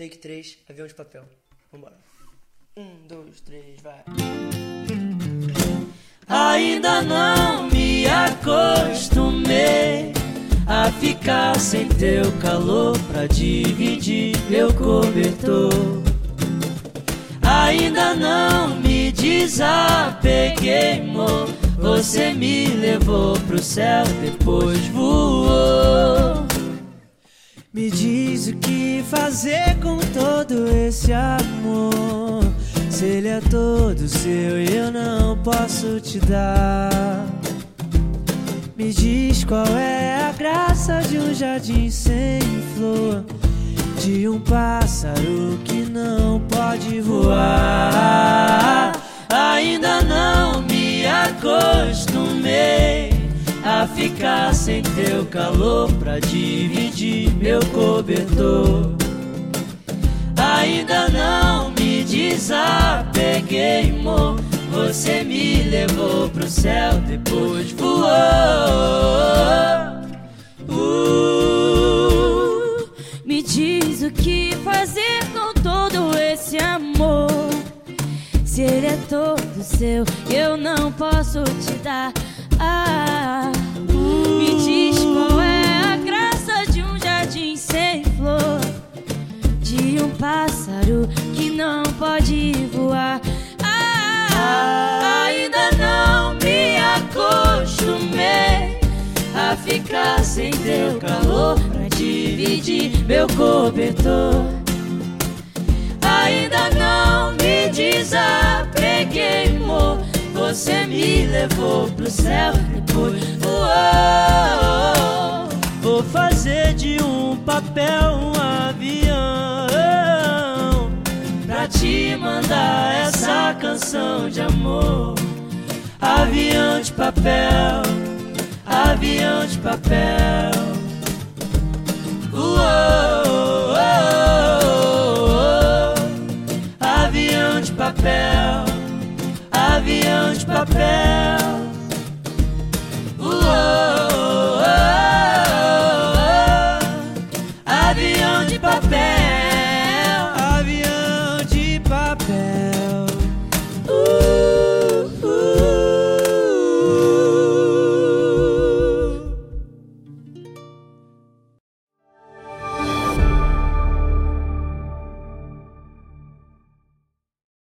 Take 3, avião de papel. Vambora. Um, dois, três, vai. Ainda não me acostumei a ficar sem teu calor pra dividir meu cobertor. Ainda não me desapeguei, amor. Você me levou pro céu, depois voou. Me diz fazer com todo esse amor. Se ele é todo seu e eu não posso te dar. Me diz qual é a graça de um jardim sem flor. De um pássaro que não pode voar. Ainda não me acostumei a ficar sem teu calor pra dividir meu cobertor. Ainda não me desapeguei, amor. Você me levou pro céu, depois voou. Uh, me diz o que fazer com todo esse amor. Se ele é todo seu, eu não posso te dar. Ah, pássaro que não pode voar. Ah, ainda não me acostumei a ficar sem teu calor pra dividir meu cobertor. Ainda não me desapeguei, amor. Você me levou pro céu, depois voou. Vou fazer de um papel coração de amor. Avião de papel, avião de papel. Uou, uou, uou, avião de papel, avião de papel.